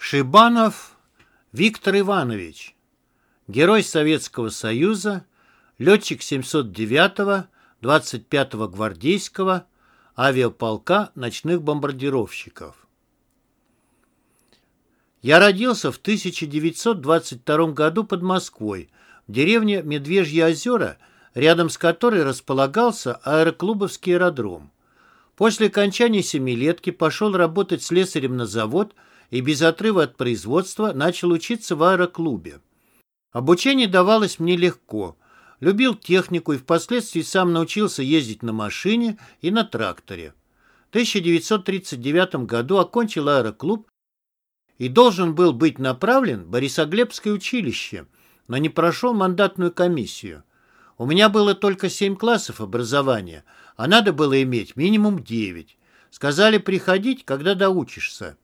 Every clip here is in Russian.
Шибанов Виктор Иванович, герой Советского Союза, летчик 709-го, 25-го гвардейского авиаполка ночных бомбардировщиков. Я родился в 1922 году под Москвой, в деревне Медвежьи озера, рядом с которой располагался аэроклубовский аэродром. После окончания семилетки пошел работать слесарем на завод и без отрыва от производства начал учиться в аэроклубе. Обучение давалось мне легко. Любил технику и впоследствии сам научился ездить на машине и на тракторе. В 1939 году окончил аэроклуб и должен был быть направлен в Борисоглебское училище, но не прошел мандатную комиссию. У меня было только семь классов образования, а надо было иметь минимум девять. Сказали приходить, когда доучишься.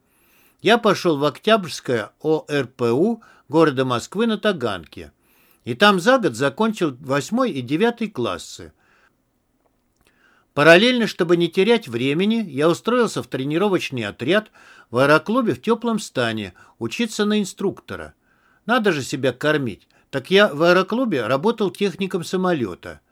Я пошел в Октябрьское ОРПУ города Москвы на Таганке. И там за год закончил восьмой и девятый классы. Параллельно, чтобы не терять времени, я устроился в тренировочный отряд в аэроклубе в теплом стане, учиться на инструктора. Надо же себя кормить. Так я в аэроклубе работал техником самолета.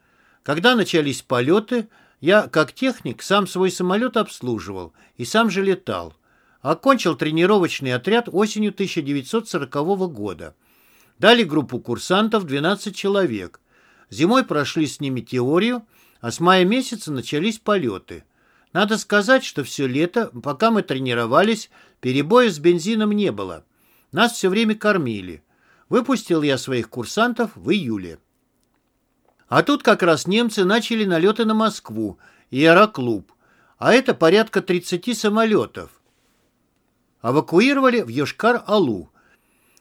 Когда начались полеты, я, как техник, сам свой самолет обслуживал и сам же летал. Окончил тренировочный отряд осенью 1940 года. Дали группу курсантов 12 человек. Зимой прошли с ними теорию, а с мая месяца начались полеты. Надо сказать, что все лето, пока мы тренировались, перебоя с бензином не было. Нас все время кормили. Выпустил я своих курсантов в июле. А тут как раз немцы начали налеты на Москву и аэроклуб, а это порядка 30 самолетов. Эвакуировали в Йошкар-Алу.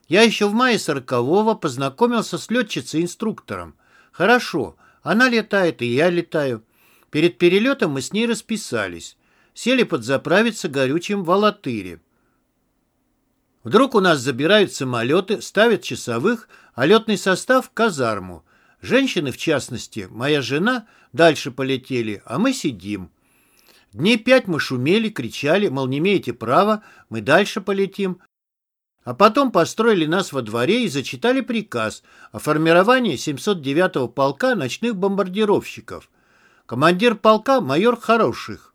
Я еще в мае 40-го познакомился с летчицей-инструктором. Хорошо, она летает, и я летаю. Перед перелетом мы с ней расписались. Сели подзаправиться горючим в Алатыре. Вдруг у нас забирают самолеты, ставят часовых, а летный состав – казарму. Женщины, в частности, моя жена, дальше полетели, а мы сидим. Дней пять мы шумели, кричали, мол, не имеете права, мы дальше полетим. А потом построили нас во дворе и зачитали приказ о формировании 709-го полка ночных бомбардировщиков. Командир полка – майор Хороших.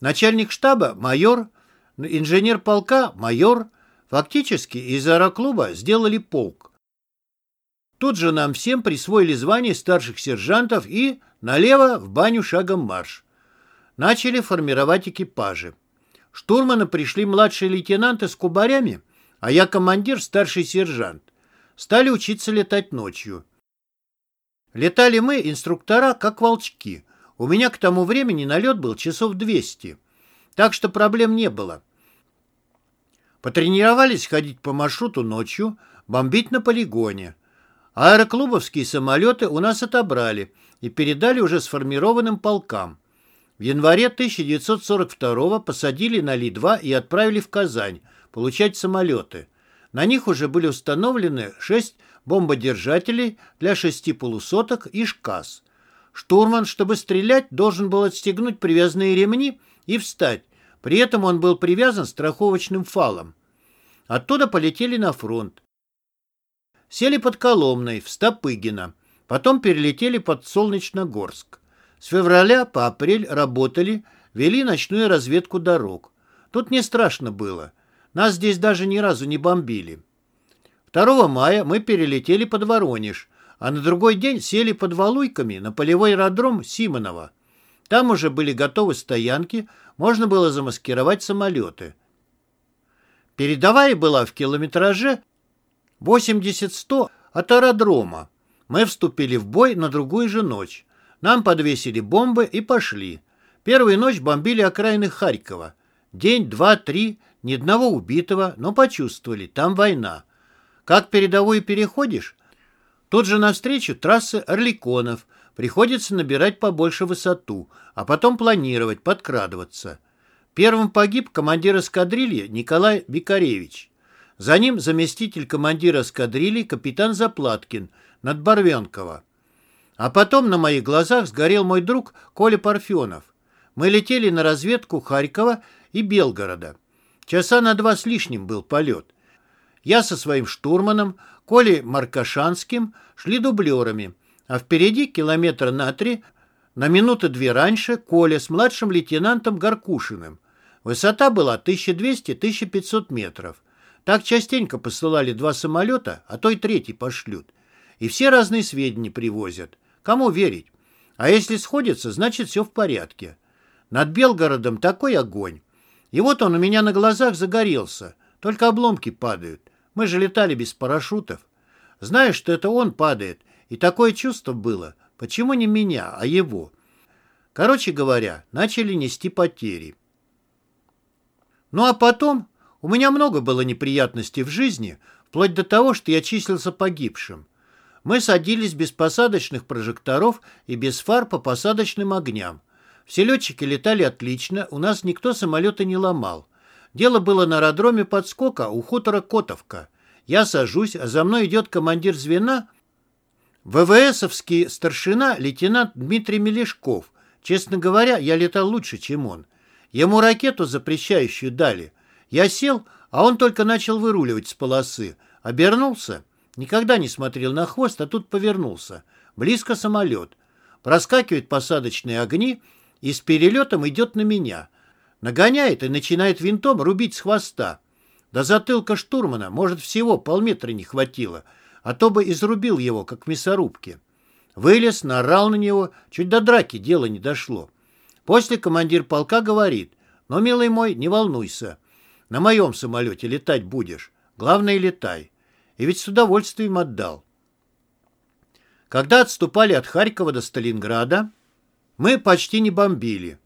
Начальник штаба – майор, инженер полка – майор. Фактически из аэроклуба сделали полк. Тут же нам всем присвоили звание старших сержантов и налево в баню шагом марш. Начали формировать экипажи. Штурманы пришли младшие лейтенанты с кубарями – а я командир, старший сержант. Стали учиться летать ночью. Летали мы, инструктора, как волчки. У меня к тому времени налет был часов 200, так что проблем не было. Потренировались ходить по маршруту ночью, бомбить на полигоне. Аэроклубовские самолеты у нас отобрали и передали уже сформированным полкам. В январе 1942 посадили на Ли-2 и отправили в Казань, получать самолеты. На них уже были установлены шесть бомбодержателей для шести полусоток и ШКАС. Штурман, чтобы стрелять, должен был отстегнуть привязанные ремни и встать. При этом он был привязан страховочным фалом. Оттуда полетели на фронт. Сели под Коломной, в Стопыгино. Потом перелетели под Солнечногорск. С февраля по апрель работали, вели ночную разведку дорог. Тут не страшно было. Нас здесь даже ни разу не бомбили. 2 мая мы перелетели под Воронеж, а на другой день сели под Валуйками на полевой аэродром Симонова. Там уже были готовы стоянки, можно было замаскировать самолеты. Передовая была в километраже 80-100 от аэродрома. Мы вступили в бой на другую же ночь. Нам подвесили бомбы и пошли. Первую ночь бомбили окраины Харькова. День, два, три ни одного убитого, но почувствовали, там война. Как передовую переходишь? Тут же навстречу трассы Орликонов. Приходится набирать побольше высоту, а потом планировать, подкрадываться. Первым погиб командир эскадрильи Николай Бикаревич. За ним заместитель командира эскадрильи капитан Заплаткин над Барвенково. А потом на моих глазах сгорел мой друг Коля Парфенов. Мы летели на разведку Харькова и Белгорода. Часа на два с лишним был полет. Я со своим штурманом, Колей Маркашанским, шли дублерами, а впереди километра на три, на минуты две раньше, Коля с младшим лейтенантом Гаркушиным. Высота была 1200-1500 метров. Так частенько посылали два самолета, а то и третий пошлют. И все разные сведения привозят. Кому верить? А если сходится, значит все в порядке. Над Белгородом такой огонь. И вот он у меня на глазах загорелся. Только обломки падают. Мы же летали без парашютов. Знаешь, что это он падает. И такое чувство было. Почему не меня, а его? Короче говоря, начали нести потери. Ну а потом у меня много было неприятностей в жизни, вплоть до того, что я числился погибшим. Мы садились без посадочных прожекторов и без фар по посадочным огням. Все летчики летали отлично, у нас никто самолеты не ломал. Дело было на аэродроме подскока у хутора Котовка. Я сажусь, а за мной идет командир звена, ВВСовский старшина лейтенант Дмитрий Мелешков. Честно говоря, я летал лучше, чем он. Ему ракету запрещающую дали. Я сел, а он только начал выруливать с полосы. Обернулся. Никогда не смотрел на хвост, а тут повернулся. Близко самолет. Проскакивает посадочные огни и с перелетом идет на меня. Нагоняет и начинает винтом рубить с хвоста. До затылка штурмана, может, всего полметра не хватило, а то бы изрубил его, как в мясорубке. Вылез, наорал на него, чуть до драки дело не дошло. После командир полка говорит, «Но, милый мой, не волнуйся, на моем самолете летать будешь, главное, летай». И ведь с удовольствием отдал. Когда отступали от Харькова до Сталинграда, мы почти не бомбили.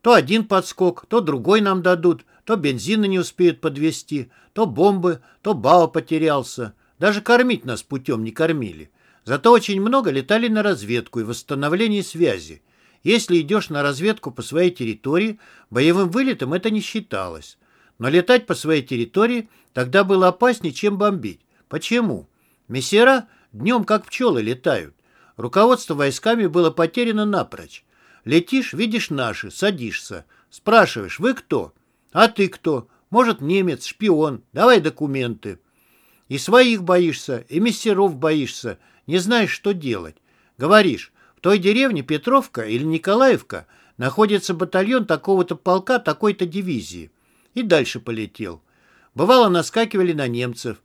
То один подскок, то другой нам дадут, то бензина не успеют подвести, то бомбы, то БАО потерялся. Даже кормить нас путем не кормили. Зато очень много летали на разведку и восстановление связи. Если идешь на разведку по своей территории, боевым вылетом это не считалось. Но летать по своей территории тогда было опаснее, чем бомбить. Почему? Мессера днем как пчелы летают. Руководство войсками было потеряно напрочь. Летишь, видишь наши, садишься. Спрашиваешь, вы кто? А ты кто? Может, немец, шпион. Давай документы. И своих боишься, и мессеров боишься. Не знаешь, что делать. Говоришь, в той деревне Петровка или Николаевка находится батальон такого-то полка, такой-то дивизии. И дальше полетел. Бывало, наскакивали на немцев,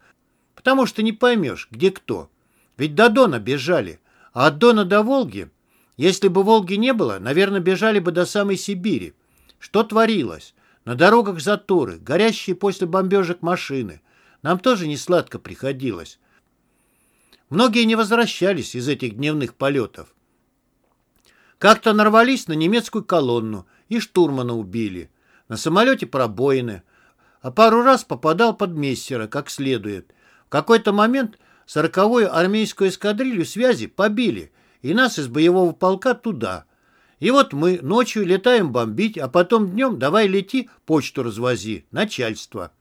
потому что не поймешь, где кто. Ведь до Дона бежали. А от Дона до Волги, если бы Волги не было, наверное, бежали бы до самой Сибири. Что творилось? На дорогах заторы, горящие после бомбежек машины. Нам тоже не сладко приходилось. Многие не возвращались из этих дневных полетов. Как-то нарвались на немецкую колонну и штурмана убили. На самолете пробоины. А пару раз попадал под мессера, как следует. В какой-то момент Сороковую армейскую эскадрилью связи побили, и нас из боевого полка туда. И вот мы ночью летаем бомбить, а потом днем давай лети, почту развози, начальство.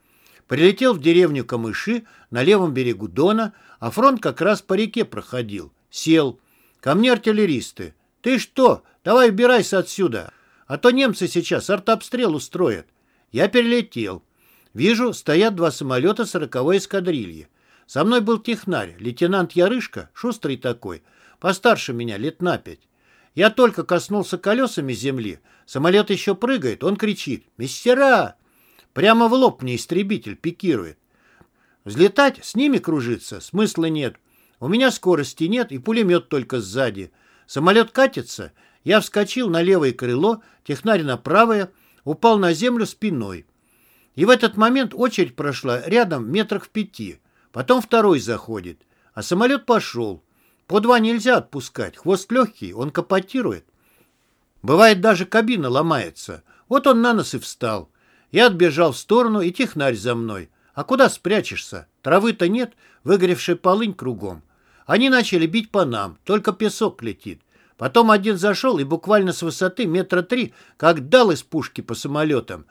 Прилетел в деревню Камыши на левом берегу Дона, а фронт как раз по реке проходил. Сел. Ко мне артиллеристы. Ты что? Давай убирайся отсюда, а то немцы сейчас артобстрел устроят. Я перелетел. Вижу, стоят два самолета сороковой эскадрильи. Со мной был технарь, лейтенант Ярышка, шустрый такой, постарше меня, лет на пять. Я только коснулся колесами земли, самолет еще прыгает, он кричит «Мистера!» Прямо в лоб мне истребитель пикирует. Взлетать, с ними кружиться, смысла нет. У меня скорости нет и пулемет только сзади. Самолет катится, я вскочил на левое крыло, технарь на правое, упал на землю спиной. И в этот момент очередь прошла рядом метрах в пяти. Потом второй заходит. А самолет пошел. По два нельзя отпускать. Хвост легкий, он капотирует. Бывает, даже кабина ломается. Вот он на нос и встал. Я отбежал в сторону, и технарь за мной. А куда спрячешься? Травы-то нет, выгоревшая полынь кругом. Они начали бить по нам, только песок летит. Потом один зашел и буквально с высоты метра три, как дал из пушки по самолетам,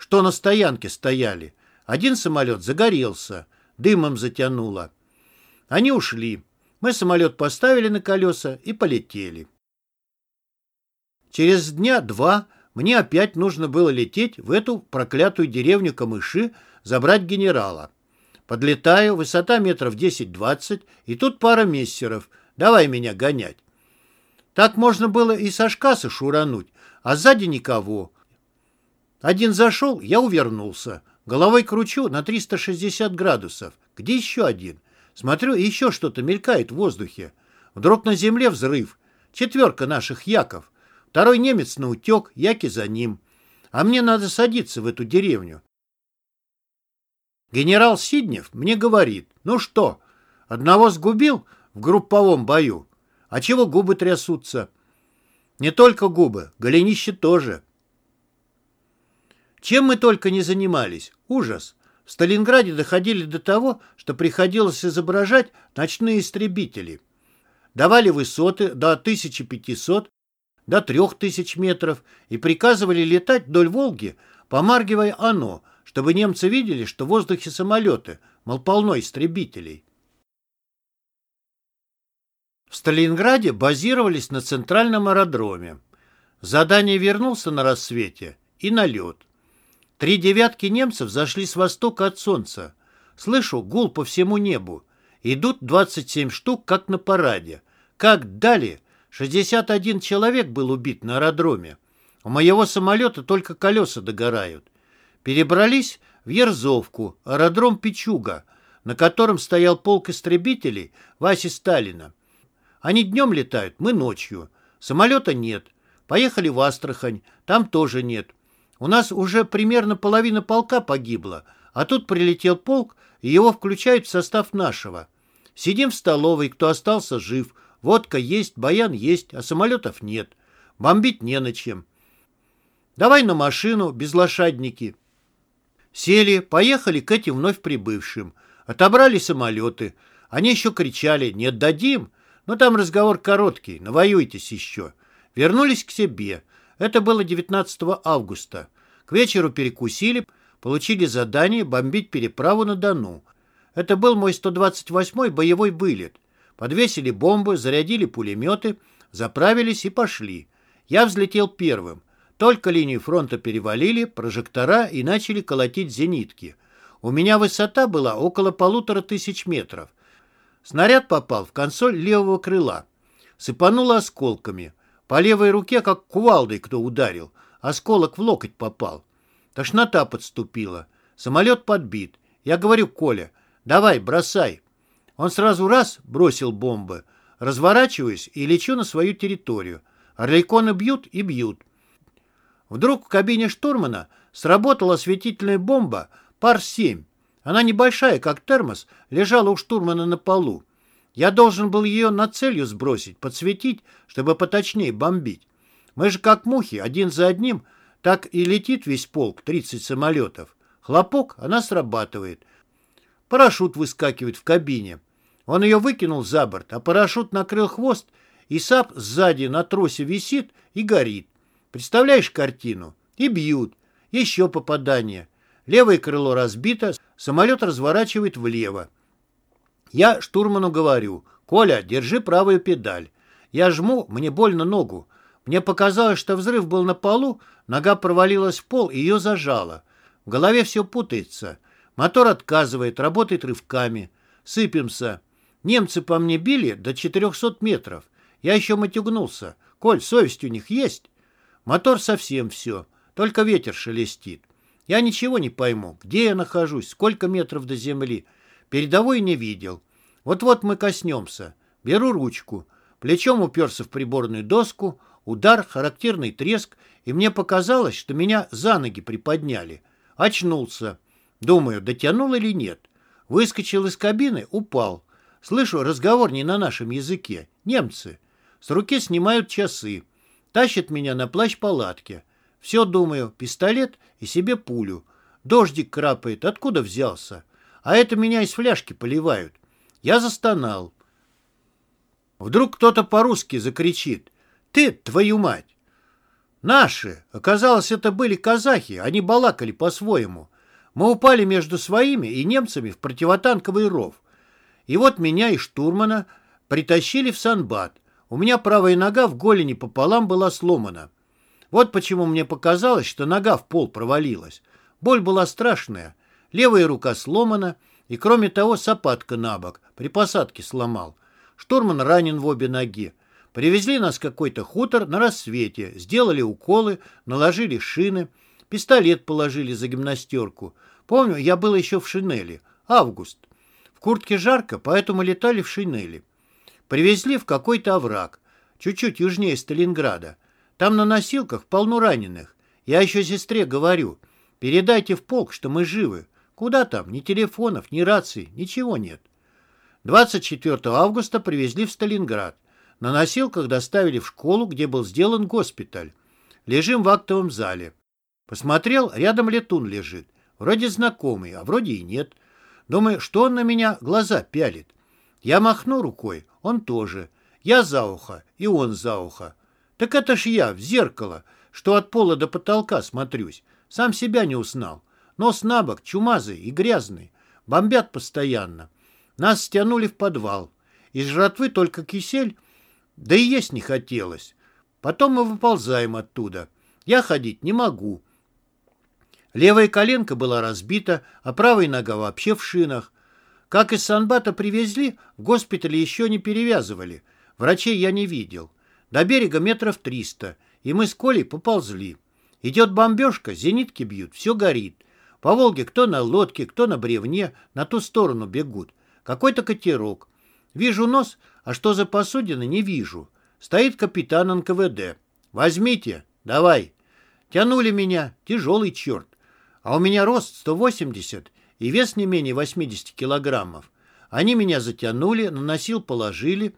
что на стоянке стояли. Один самолет загорелся дымом затянуло. Они ушли. Мы самолет поставили на колеса и полетели. Через дня два мне опять нужно было лететь в эту проклятую деревню Камыши, забрать генерала. Подлетаю, высота метров 10-20, и тут пара мессеров. Давай меня гонять. Так можно было и со шкаса шурануть, а сзади никого. Один зашел, я увернулся. Головой кручу на 360 градусов. Где еще один? Смотрю, еще что-то мелькает в воздухе. Вдруг на земле взрыв. Четверка наших яков. Второй немец на утек, яки за ним. А мне надо садиться в эту деревню. Генерал Сиднев мне говорит, ну что, одного сгубил в групповом бою? А чего губы трясутся? Не только губы, голенище тоже. Чем мы только не занимались. Ужас. В Сталинграде доходили до того, что приходилось изображать ночные истребители. Давали высоты до 1500, до 3000 метров и приказывали летать вдоль Волги, помаргивая оно, чтобы немцы видели, что в воздухе самолеты, мол, полно истребителей. В Сталинграде базировались на центральном аэродроме. Задание вернулся на рассвете и на лед. Три девятки немцев зашли с востока от солнца. Слышу гул по всему небу. Идут 27 штук, как на параде. Как дали? 61 человек был убит на аэродроме. У моего самолета только колеса догорают. Перебрались в Ерзовку, аэродром Пичуга, на котором стоял полк истребителей Васи Сталина. Они днем летают, мы ночью. Самолета нет. Поехали в Астрахань, там тоже нет. У нас уже примерно половина полка погибла, а тут прилетел полк, и его включают в состав нашего. Сидим в столовой, кто остался жив. Водка есть, баян есть, а самолетов нет. Бомбить не на чем. Давай на машину, без лошадники. Сели, поехали к этим вновь прибывшим. Отобрали самолеты. Они еще кричали «Не отдадим!» Но там разговор короткий, навоюйтесь еще. Вернулись к себе. Это было 19 августа. К вечеру перекусили, получили задание бомбить переправу на Дону. Это был мой 128-й боевой вылет. Подвесили бомбы, зарядили пулеметы, заправились и пошли. Я взлетел первым. Только линию фронта перевалили, прожектора и начали колотить зенитки. У меня высота была около полутора тысяч метров. Снаряд попал в консоль левого крыла. Сыпануло осколками. По левой руке, как кувалдой кто ударил. Осколок в локоть попал. Тошнота подступила. Самолет подбит. Я говорю Коля, давай, бросай. Он сразу раз бросил бомбы. Разворачиваюсь и лечу на свою территорию. Орликоны бьют и бьют. Вдруг в кабине штурмана сработала осветительная бомба пар-7. Она небольшая, как термос, лежала у штурмана на полу. Я должен был ее на целью сбросить, подсветить, чтобы поточнее бомбить. Мы же как мухи, один за одним, так и летит весь полк, 30 самолетов. Хлопок, она срабатывает. Парашют выскакивает в кабине. Он ее выкинул за борт, а парашют накрыл хвост, и САБ сзади на тросе висит и горит. Представляешь картину? И бьют. Еще попадание. Левое крыло разбито, самолет разворачивает влево. Я штурману говорю, «Коля, держи правую педаль». Я жму, мне больно ногу. Мне показалось, что взрыв был на полу, нога провалилась в пол и ее зажало. В голове все путается. Мотор отказывает, работает рывками. Сыпемся. Немцы по мне били до 400 метров. Я еще матюгнулся. Коль, совесть у них есть? Мотор совсем все. Только ветер шелестит. Я ничего не пойму, где я нахожусь, сколько метров до земли. Передовой не видел. Вот-вот мы коснемся. Беру ручку. Плечом уперся в приборную доску. Удар, характерный треск, и мне показалось, что меня за ноги приподняли. Очнулся. Думаю, дотянул или нет. Выскочил из кабины, упал. Слышу разговор не на нашем языке. Немцы. С руки снимают часы. Тащат меня на плащ палатки. Все, думаю, пистолет и себе пулю. Дождик крапает, откуда взялся? А это меня из фляжки поливают. Я застонал. Вдруг кто-то по-русски закричит. «Ты, твою мать!» Наши. Оказалось, это были казахи. Они балакали по-своему. Мы упали между своими и немцами в противотанковый ров. И вот меня и штурмана притащили в санбат. У меня правая нога в голени пополам была сломана. Вот почему мне показалось, что нога в пол провалилась. Боль была страшная. Левая рука сломана, и кроме того сапатка на бок. При посадке сломал. Штурман ранен в обе ноги. Привезли нас в какой-то хутор на рассвете, сделали уколы, наложили шины, пистолет положили за гимнастерку. Помню, я был еще в шинели. Август. В куртке жарко, поэтому летали в шинели. Привезли в какой-то овраг, чуть-чуть южнее Сталинграда. Там на носилках полно раненых. Я еще сестре говорю, передайте в полк, что мы живы. Куда там? Ни телефонов, ни раций, ничего нет. 24 августа привезли в Сталинград. На носилках доставили в школу, где был сделан госпиталь. Лежим в актовом зале. Посмотрел, рядом летун лежит. Вроде знакомый, а вроде и нет. Думаю, что он на меня глаза пялит. Я махну рукой, он тоже. Я за ухо, и он за ухо. Так это ж я, в зеркало, что от пола до потолка смотрюсь. Сам себя не узнал. Нос на бок, чумазый и грязный. Бомбят постоянно. Нас стянули в подвал. Из жратвы только кисель, да и есть не хотелось. Потом мы выползаем оттуда. Я ходить не могу. Левая коленка была разбита, а правая нога вообще в шинах. Как из Санбата привезли, в госпитале еще не перевязывали. Врачей я не видел. До берега метров триста, и мы с Колей поползли. Идет бомбежка, зенитки бьют, все горит. По Волге кто на лодке, кто на бревне, на ту сторону бегут. Какой-то катерок. Вижу нос, а что за посудина, не вижу. Стоит капитан НКВД. Возьмите, давай. Тянули меня, тяжелый черт. А у меня рост 180 и вес не менее 80 килограммов. Они меня затянули, на носил положили,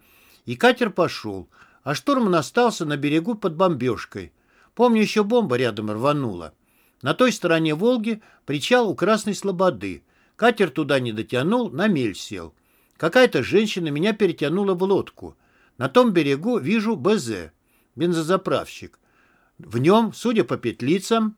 и катер пошел, а штурман остался на берегу под бомбежкой. Помню, еще бомба рядом рванула. На той стороне Волги причал у Красной Слободы. Катер туда не дотянул, на мель сел. Какая-то женщина меня перетянула в лодку. На том берегу вижу БЗ, бензозаправщик. В нем, судя по петлицам,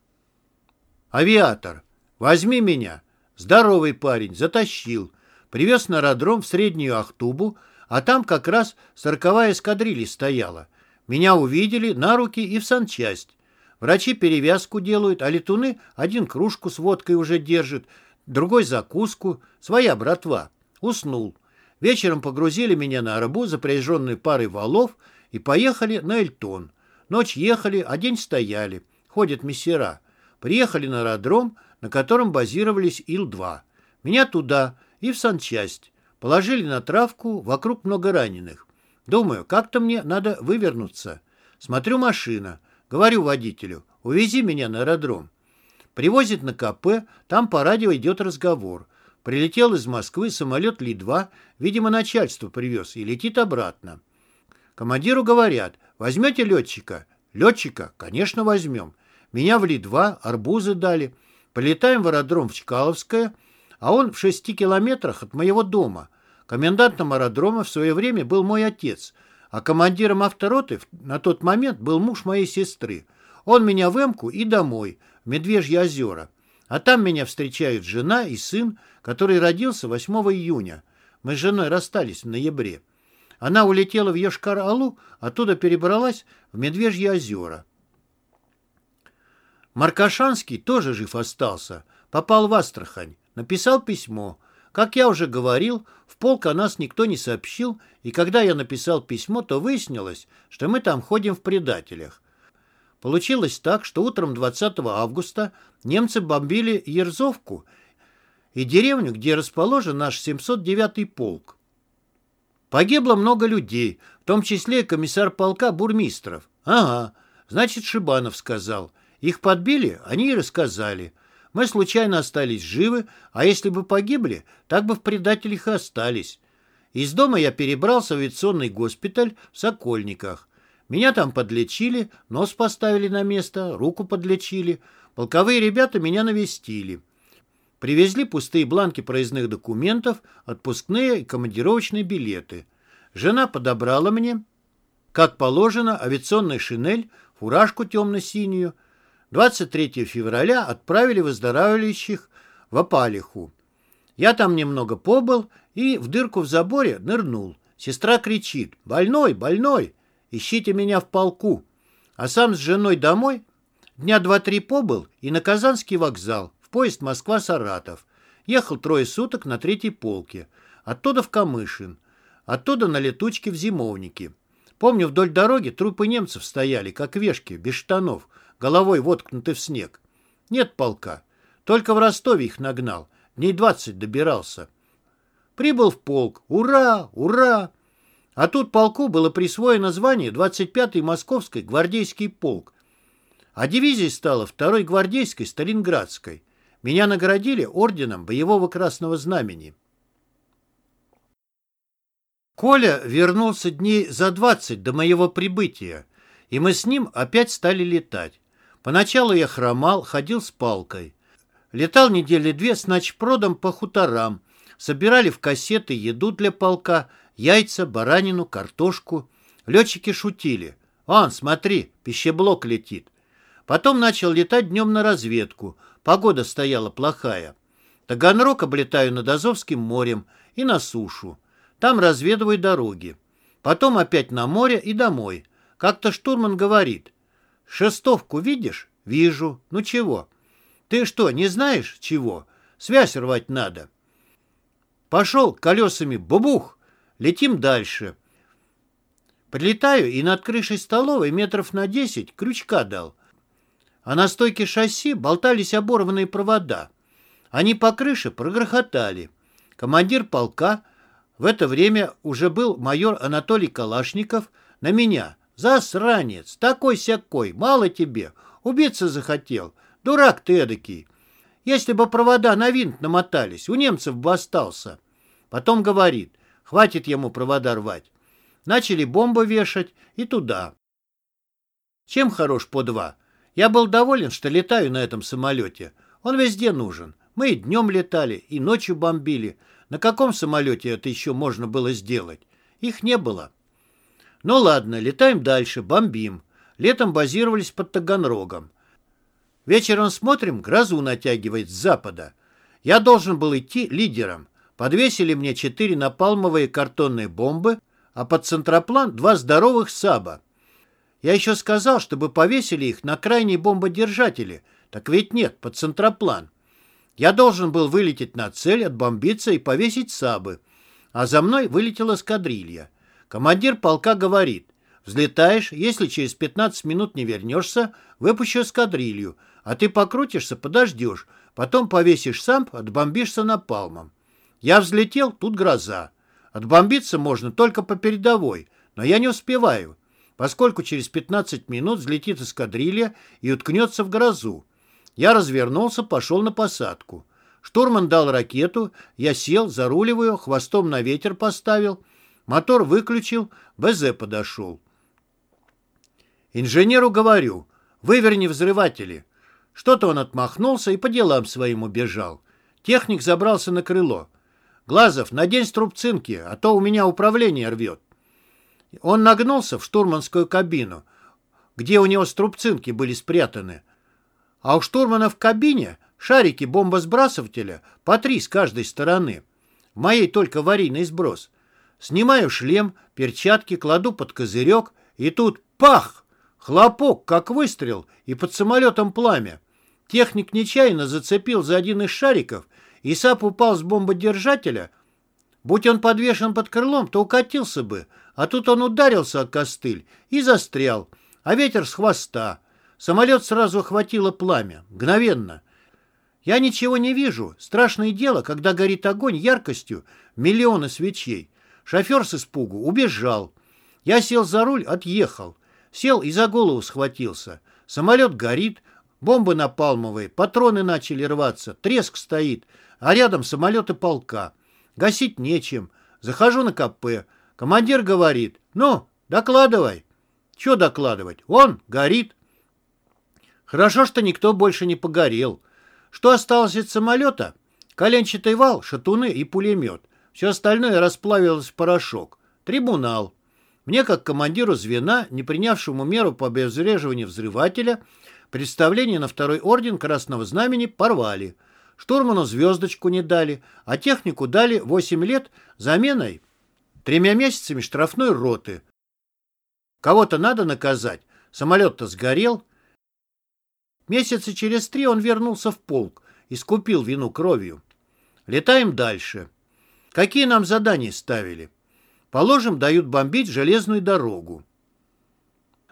авиатор. Возьми меня. Здоровый парень, затащил. Привез на аэродром в Среднюю Ахтубу, а там как раз сороковая эскадрилья стояла. Меня увидели на руки и в санчасть. Врачи перевязку делают, а летуны один кружку с водкой уже держит, другой закуску, своя братва. Уснул. Вечером погрузили меня на арбу, запряженную парой валов, и поехали на Эльтон. Ночь ехали, а день стояли. Ходят мессера. Приехали на аэродром, на котором базировались Ил-2. Меня туда и в санчасть. Положили на травку, вокруг много раненых. Думаю, как-то мне надо вывернуться. Смотрю машина. Говорю водителю, увези меня на аэродром. Привозит на КП, там по радио идет разговор. Прилетел из Москвы самолет Ли-2, видимо, начальство привез, и летит обратно. Командиру говорят, возьмете летчика? Летчика? Конечно, возьмем. Меня в Ли-2, арбузы дали. Полетаем в аэродром в Чкаловское, а он в шести километрах от моего дома. Комендантом аэродрома в свое время был мой отец, а командиром автороты на тот момент был муж моей сестры. Он меня в Эмку и домой, в Медвежьи озера. А там меня встречают жена и сын, который родился 8 июня. Мы с женой расстались в ноябре. Она улетела в Йошкар-Алу, оттуда перебралась в Медвежьи озера. Маркашанский тоже жив остался. Попал в Астрахань. Написал письмо. Как я уже говорил, в полк о нас никто не сообщил, и когда я написал письмо, то выяснилось, что мы там ходим в предателях. Получилось так, что утром 20 августа немцы бомбили Ерзовку и деревню, где расположен наш 709-й полк. Погибло много людей, в том числе и комиссар полка Бурмистров. Ага, значит, Шибанов сказал – их подбили, они и рассказали. Мы случайно остались живы, а если бы погибли, так бы в предателях и остались. Из дома я перебрался в авиационный госпиталь в Сокольниках. Меня там подлечили, нос поставили на место, руку подлечили. Полковые ребята меня навестили. Привезли пустые бланки проездных документов, отпускные и командировочные билеты. Жена подобрала мне, как положено, авиационный шинель, фуражку темно-синюю, 23 февраля отправили выздоравливающих в Апалиху. Я там немного побыл и в дырку в заборе нырнул. Сестра кричит «Больной, больной! Ищите меня в полку!» а сам с женой домой дня два-три побыл и на Казанский вокзал, в поезд Москва-Саратов. Ехал трое суток на третьей полке, оттуда в Камышин, оттуда на летучке в Зимовнике. Помню, вдоль дороги трупы немцев стояли, как вешки, без штанов, головой воткнуты в снег. Нет полка. Только в Ростове их нагнал. Дней двадцать добирался. Прибыл в полк. Ура! Ура! А тут полку было присвоено звание 25-й Московский гвардейский полк. А дивизией стала 2-й гвардейской Сталинградской. Меня наградили орденом боевого красного знамени. Коля вернулся дней за 20 до моего прибытия, и мы с ним опять стали летать. Поначалу я хромал, ходил с палкой. Летал недели две с ночпродом по хуторам, собирали в кассеты еду для полка, яйца, баранину, картошку. Летчики шутили. «Ан, смотри, пищеблок летит». Потом начал летать днем на разведку. Погода стояла плохая. Таганрог облетаю над Азовским морем и на сушу. Там разведываю дороги. Потом опять на море и домой. Как-то штурман говорит. «Шестовку видишь?» «Вижу. Ну чего?» «Ты что, не знаешь, чего? Связь рвать надо». Пошел колесами бубух. Летим дальше. Прилетаю и над крышей столовой метров на десять крючка дал. А на стойке шасси болтались оборванные провода. Они по крыше прогрохотали. Командир полка в это время уже был майор Анатолий Калашников на меня. «Засранец! Такой-сякой! Мало тебе! Убиться захотел! Дурак ты эдакий! Если бы провода на винт намотались, у немцев бы остался!» Потом говорит, хватит ему провода рвать. Начали бомбу вешать и туда. Чем хорош по два? Я был доволен, что летаю на этом самолете. Он везде нужен. Мы и днем летали, и ночью бомбили. На каком самолете это еще можно было сделать? Их не было. Ну ладно, летаем дальше, бомбим. Летом базировались под Таганрогом. Вечером смотрим, грозу натягивает с запада. Я должен был идти лидером. Подвесили мне четыре напалмовые картонные бомбы, а под центроплан два здоровых САБа. Я еще сказал, чтобы повесили их на крайней бомбодержателе. Так ведь нет, под центроплан. Я должен был вылететь на цель, отбомбиться и повесить САБы. А за мной вылетела эскадрилья. Командир полка говорит, взлетаешь, если через 15 минут не вернешься, выпущу эскадрилью, а ты покрутишься, подождешь, потом повесишь сам, отбомбишься напалмом. Я взлетел, тут гроза. Отбомбиться можно только по передовой, но я не успеваю, поскольку через 15 минут взлетит эскадрилья и уткнется в грозу. Я развернулся, пошел на посадку. Штурман дал ракету, я сел, заруливаю, хвостом на ветер поставил, мотор выключил, БЗ подошел. Инженеру говорю, выверни взрыватели. Что-то он отмахнулся и по делам своим убежал. Техник забрался на крыло. «Глазов, надень струбцинки, а то у меня управление рвет». Он нагнулся в штурманскую кабину, где у него струбцинки были спрятаны. А у штурмана в кабине шарики бомбосбрасывателя по три с каждой стороны. В моей только аварийный сброс. Снимаю шлем, перчатки, кладу под козырек, и тут пах! Хлопок, как выстрел, и под самолетом пламя. Техник нечаянно зацепил за один из шариков Исап упал с бомбодержателя. Будь он подвешен под крылом, то укатился бы, а тут он ударился о костыль и застрял, а ветер с хвоста. Самолет сразу охватило пламя, мгновенно. Я ничего не вижу. Страшное дело, когда горит огонь яркостью миллионы свечей. Шофер с испугу убежал. Я сел за руль, отъехал. Сел и за голову схватился. Самолет горит, бомбы напалмовые, патроны начали рваться, треск стоит — а рядом самолеты полка. Гасить нечем. Захожу на КП. Командир говорит, ну, докладывай. Че докладывать? Он горит. Хорошо, что никто больше не погорел. Что осталось от самолета? Коленчатый вал, шатуны и пулемет. Все остальное расплавилось в порошок. Трибунал. Мне, как командиру звена, не принявшему меру по обезвреживанию взрывателя, представление на второй орден Красного Знамени порвали. Штурману звездочку не дали, а технику дали 8 лет заменой тремя месяцами штрафной роты. Кого-то надо наказать. Самолет-то сгорел. Месяца через три он вернулся в полк и скупил вину кровью. Летаем дальше. Какие нам задания ставили? Положим, дают бомбить железную дорогу.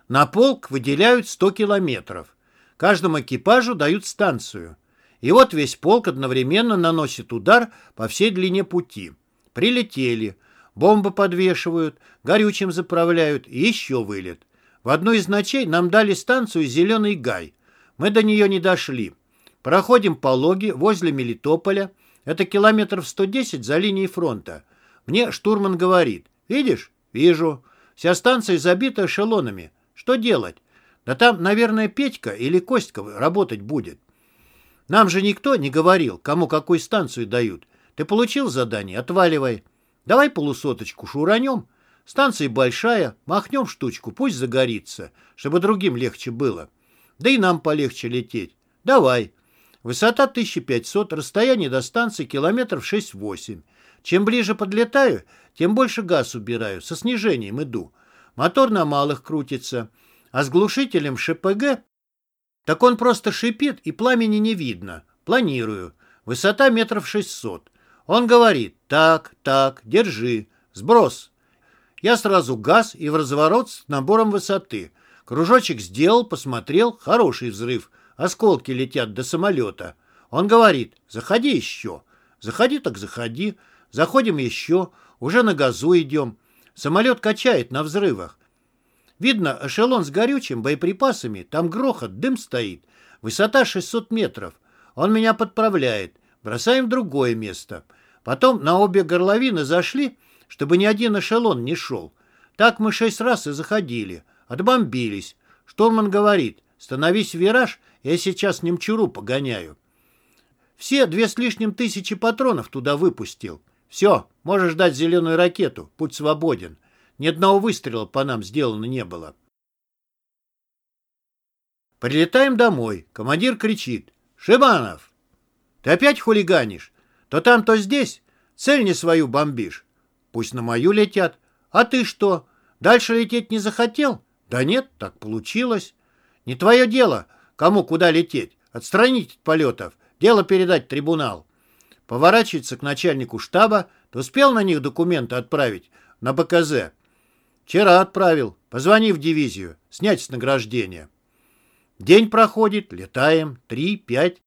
На полк выделяют 100 километров. Каждому экипажу дают станцию. И вот весь полк одновременно наносит удар по всей длине пути. Прилетели, бомбы подвешивают, горючим заправляют и еще вылет. В одной из ночей нам дали станцию «Зеленый гай». Мы до нее не дошли. Проходим пологи возле Мелитополя. Это километров 110 за линией фронта. Мне штурман говорит. «Видишь?» «Вижу. Вся станция забита эшелонами. Что делать? Да там, наверное, Петька или Костька работать будет. Нам же никто не говорил, кому какую станцию дают. Ты получил задание? Отваливай. Давай полусоточку шуранем. Станция большая, махнем штучку, пусть загорится, чтобы другим легче было. Да и нам полегче лететь. Давай. Высота 1500, расстояние до станции километров 6-8. Чем ближе подлетаю, тем больше газ убираю, со снижением иду. Мотор на малых крутится, а с глушителем ШПГ так он просто шипит, и пламени не видно. Планирую. Высота метров шестьсот. Он говорит, так, так, держи, сброс. Я сразу газ и в разворот с набором высоты. Кружочек сделал, посмотрел, хороший взрыв. Осколки летят до самолета. Он говорит, заходи еще. Заходи так заходи. Заходим еще. Уже на газу идем. Самолет качает на взрывах. Видно, эшелон с горючим, боеприпасами, там грохот, дым стоит. Высота 600 метров. Он меня подправляет. Бросаем в другое место. Потом на обе горловины зашли, чтобы ни один эшелон не шел. Так мы шесть раз и заходили. Отбомбились. Штурман говорит, становись в вираж, я сейчас немчуру погоняю. Все две с лишним тысячи патронов туда выпустил. Все, можешь дать зеленую ракету, путь свободен. Ни одного выстрела по нам сделано не было. Прилетаем домой. Командир кричит. «Шибанов, ты опять хулиганишь? То там, то здесь. Цель не свою бомбишь. Пусть на мою летят. А ты что, дальше лететь не захотел? Да нет, так получилось. Не твое дело, кому куда лететь. Отстранить от полетов. Дело передать трибунал. Поворачивается к начальнику штаба. Ты успел на них документы отправить на БКЗ? Вчера отправил. Позвони в дивизию. Снять с награждения. День проходит, летаем. Три, пять.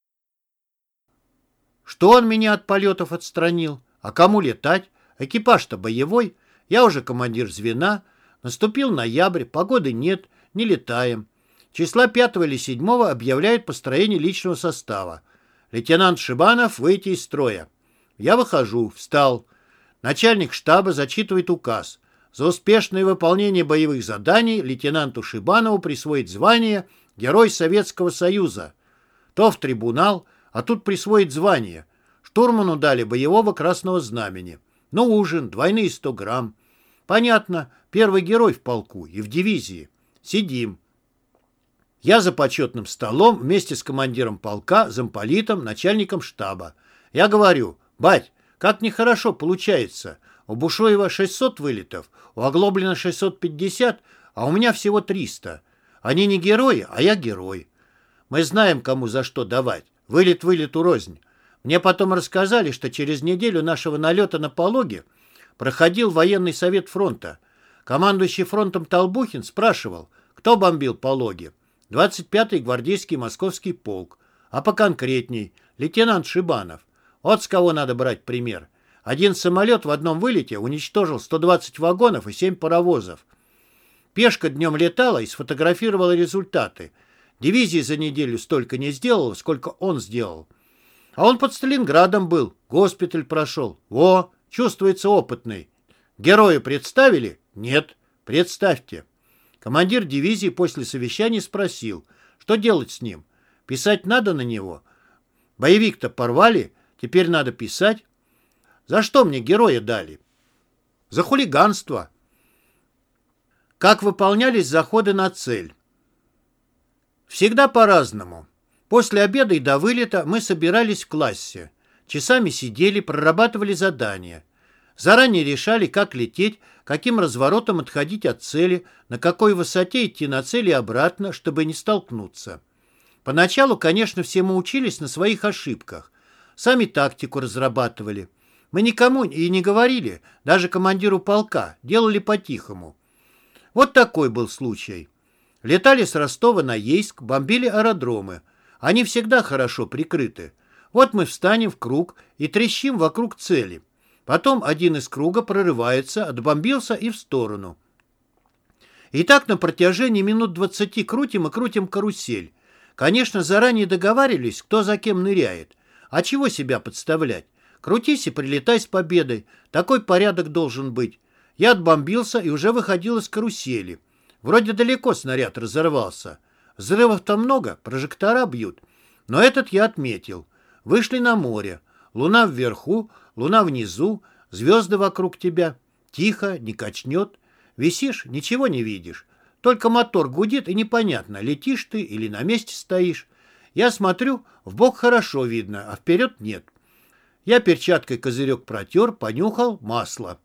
Что он меня от полетов отстранил? А кому летать? Экипаж-то боевой. Я уже командир звена. Наступил ноябрь, погоды нет, не летаем. Числа 5 или 7 объявляют построение личного состава. Лейтенант Шибанов выйти из строя. Я выхожу, встал. Начальник штаба зачитывает указ. За успешное выполнение боевых заданий лейтенанту Шибанову присвоить звание Герой Советского Союза. То в трибунал, а тут присвоить звание. Штурману дали боевого красного знамени. Ну, ужин, двойные 100 грамм. Понятно, первый герой в полку и в дивизии. Сидим. Я за почетным столом вместе с командиром полка, замполитом, начальником штаба. Я говорю, бать, как нехорошо получается. У Бушоева 600 вылетов, у Оглоблина 650, а у меня всего 300. Они не герои, а я герой. Мы знаем, кому за что давать. Вылет вылет урознь. Мне потом рассказали, что через неделю нашего налета на Пологе проходил военный совет фронта. Командующий фронтом Толбухин спрашивал, кто бомбил Пологи. 25-й гвардейский московский полк. А поконкретней, лейтенант Шибанов. Вот с кого надо брать пример. Один самолет в одном вылете уничтожил 120 вагонов и 7 паровозов. Пешка днем летала и сфотографировала результаты. Дивизии за неделю столько не сделала, сколько он сделал. А он под Сталинградом был, госпиталь прошел. Во, чувствуется опытный. Героя представили? Нет. Представьте. Командир дивизии после совещания спросил, что делать с ним. Писать надо на него? Боевик-то порвали, теперь надо писать. За что мне героя дали? За хулиганство. Как выполнялись заходы на цель? Всегда по-разному. После обеда и до вылета мы собирались в классе. Часами сидели, прорабатывали задания. Заранее решали, как лететь, каким разворотом отходить от цели, на какой высоте идти на цели и обратно, чтобы не столкнуться. Поначалу, конечно, все мы учились на своих ошибках. Сами тактику разрабатывали. Мы никому и не говорили, даже командиру полка, делали по-тихому. Вот такой был случай. Летали с Ростова на Ейск, бомбили аэродромы. Они всегда хорошо прикрыты. Вот мы встанем в круг и трещим вокруг цели. Потом один из круга прорывается, отбомбился и в сторону. И так на протяжении минут двадцати крутим и крутим карусель. Конечно, заранее договаривались, кто за кем ныряет. А чего себя подставлять? Крутись и прилетай с победой. Такой порядок должен быть. Я отбомбился и уже выходил из карусели. Вроде далеко снаряд разорвался. Взрывов-то много, прожектора бьют. Но этот я отметил. Вышли на море. Луна вверху, луна внизу, звезды вокруг тебя. Тихо, не качнет. Висишь, ничего не видишь. Только мотор гудит, и непонятно, летишь ты или на месте стоишь. Я смотрю, в бок хорошо видно, а вперед нет. Я перчаткой козырек протер, понюхал масло.